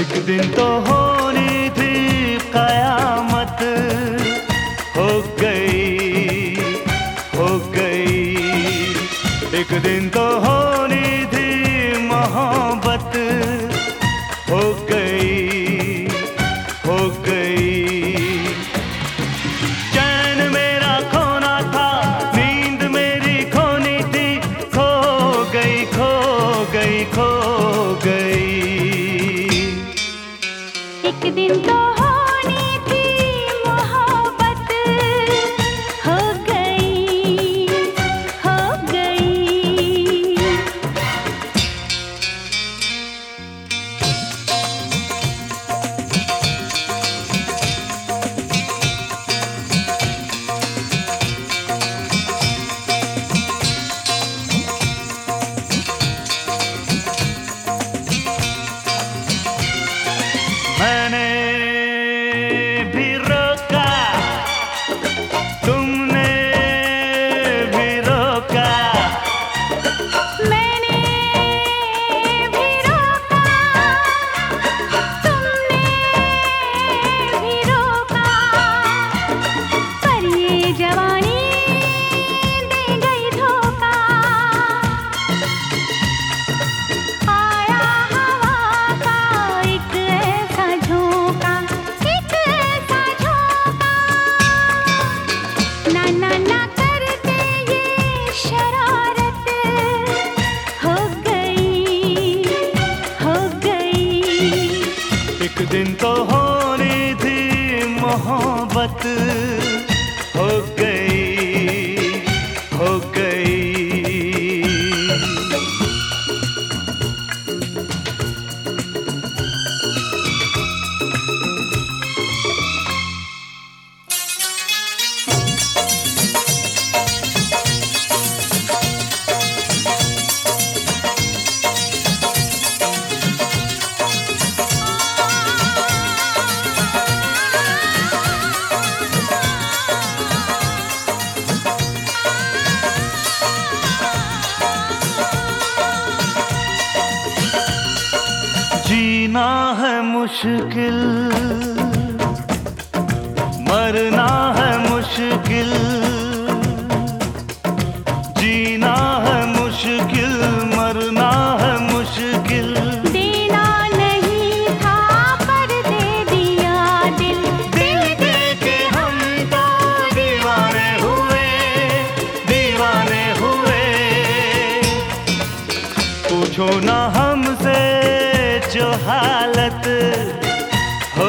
एक दिन तो होनी थी कयामत हो गई हो गई। एक दिन तो একদিন তো दिन तो हो रही थी मोहब्बत। मुश्किल। मरना है मुश्किल। जीना है मुश्किल मरना है मुश्किल। देना नहीं था पर दे दिया दिल। दिल दे के हम तो दीवाने हुए दीवाने हुए। पूछो ना जो हालत हो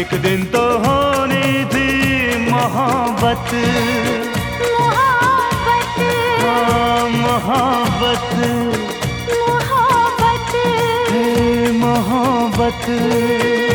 एक दिन तो होनी थी मोहब्बत। मोहब्बत। हाँ, मोहब्बत। मोहब्बत। मोहब्बत।